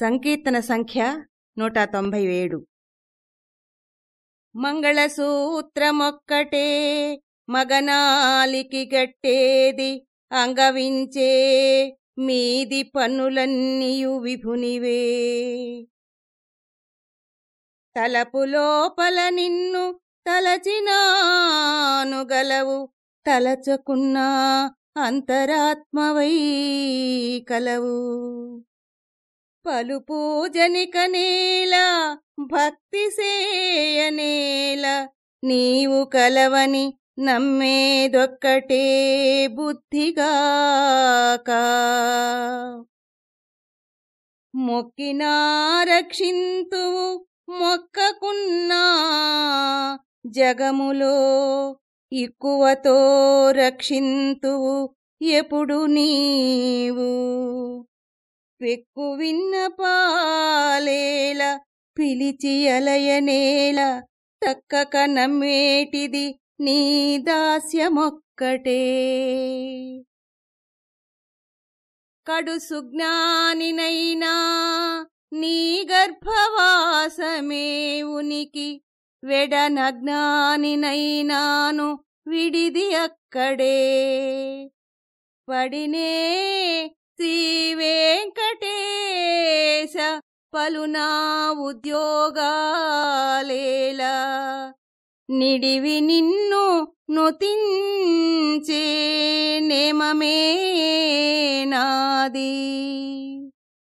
సంకీర్తన సంఖ్య నూట తొంభై ఏడు. మంగళసూత్రమొక్కటే మగనాలికి గట్టేది అంగవించే మీది పన్నులన్నీయు విభునివే. తలపు లోపల నిన్ను తలచినాను గలవు తలచకున్నా అంతరాత్మవై కలవు. పలు పూజనికనేల భక్తి సేయనేల నీవు కలవని నమ్మేదొక్కటే బుద్ధిగాక. మొక్కినా రక్షింతువు మొక్కకున్నా జగములో ఎక్కువతో రక్షింతువు ఎప్పుడు నీవు. పెక్కు విన్న పాలేల పిలిచి అలయనేల తక్కక నమ్మేటిది నీ దాస్యమొక్కటే. కడు సుజ్ఞానినైనా నీ గర్భవాసమే ఉనికి వెడనజ్ఞానినైనాను విడిది అక్కడే. పడినే శ్రీ వెంకటేశ పలునా ఉద్యోగాలేలా. నిడివి నిన్ను నొతించే నేమమే నాది.